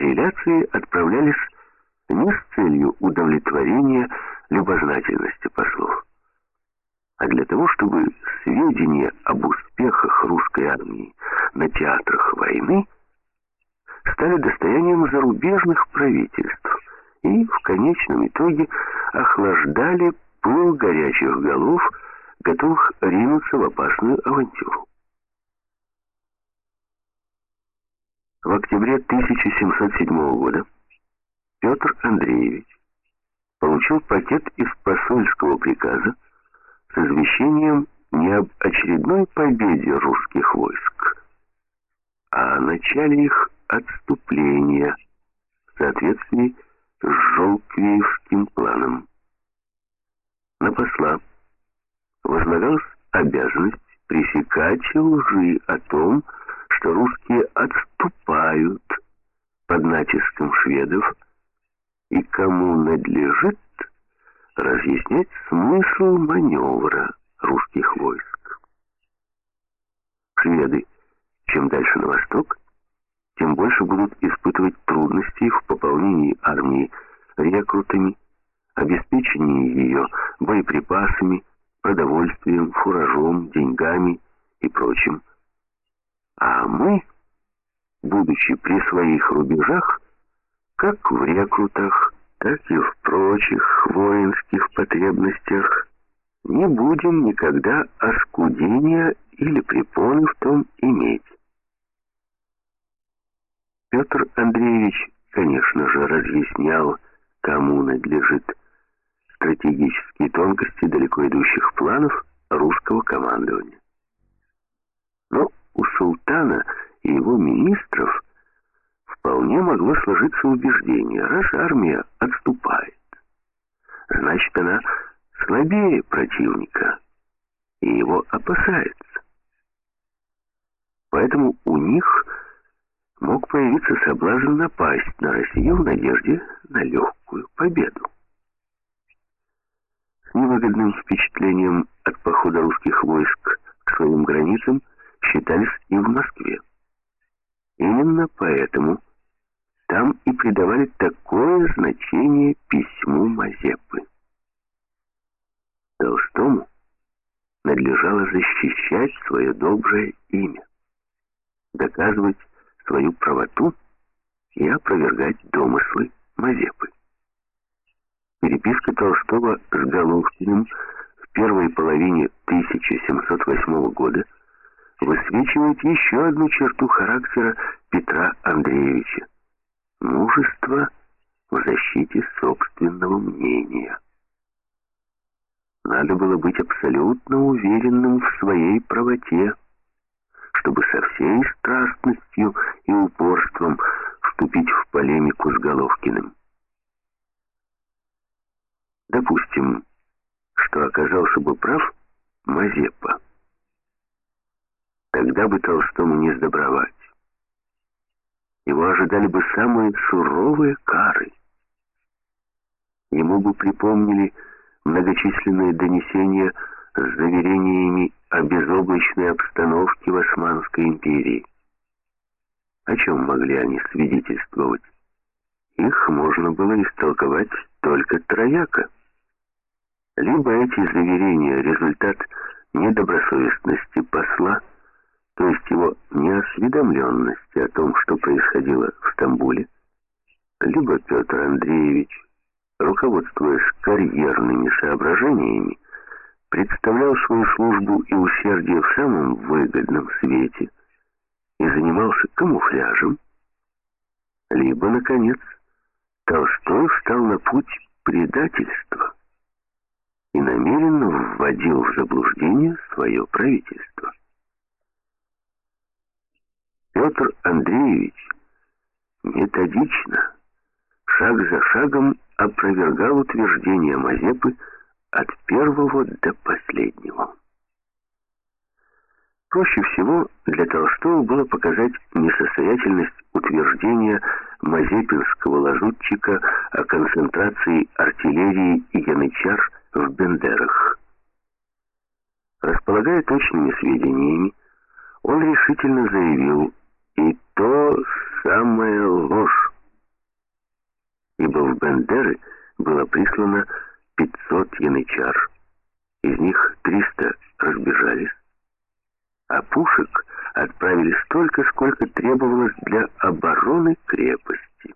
реляции отправлялись не с целью удовлетворения любознательности послов, а для того, чтобы сведения об успехах русской армии на театрах войны стали достоянием зарубежных правительств и в конечном итоге охлаждали пыл горячих голов, готовых ринуться в опасную авантюру. В октябре 1707 года Петр Андреевич получил пакет из посольского приказа с извещением не об очередной победе русских войск, а о начале их отступления в соответствии с Жолквиевским планом. На посла возлагалась обязанность пресекать лжи о том, что русские отступают под натиском шведов, и кому надлежит разъяснять смысл маневра русских войск. Шведы, чем дальше на восток, тем больше будут испытывать трудности в пополнении армии рекрутами, обеспечении ее боеприпасами, продовольствием, фуражом, деньгами и прочим. А мы, будучи при своих рубежах, как в рекрутах, так и в прочих воинских потребностях, не будем никогда оскудения или препоны в том иметь. Петр Андреевич, конечно же, разъяснял, кому надлежит стратегические тонкости далеко идущих планов русского командования. Султана и его министров вполне могло сложиться убеждение, раз армия отступает, значит она слабее противника и его опасается. Поэтому у них мог появиться соблазн напасть на Россию в надежде на легкую победу. С невыгодным впечатлением от похода русских войск к своим границам считались и в Москве. Именно поэтому там и придавали такое значение письму Мазепы. Толстому надлежало защищать свое доброе имя, доказывать свою правоту и опровергать домыслы Мазепы. Переписка Толстого с Головкиным в первой половине 1708 года высвечивает еще одну черту характера Петра Андреевича – мужество в защите собственного мнения. Надо было быть абсолютно уверенным в своей правоте, чтобы со всей страстностью и упорством вступить в полемику с Головкиным. Допустим, что оказался бы прав Мазепа. Тогда бы Толстому не сдобровать. Его ожидали бы самые суровые кары. Ему бы припомнили многочисленные донесения с заверениями о безоблачной обстановке в Османской империи. О чем могли они свидетельствовать? Их можно было истолковать только трояко. Либо эти заверения — результат недобросовестности посла, то есть его неосведомленности о том, что происходило в Стамбуле, либо Петр Андреевич, руководствуясь карьерными соображениями, представлял свою службу и усердие в самом выгодном свете и занимался камуфляжем, либо, наконец, Толстой встал на путь предательства и намеренно вводил в заблуждение свое правительство. Петр Андреевич методично, шаг за шагом опровергал утверждения Мазепы от первого до последнего. Проще всего для Толстого было показать несостоятельность утверждения мазепинского лазутчика о концентрации артиллерии и янычар в Бендерах. Располагая точными сведениями, он решительно заявил, и то самое ложь. Ибо в Бендеры было прислано 500 янычар. Из них 300 разбежались, а пушек отправили столько, сколько требовалось для обороны крепости.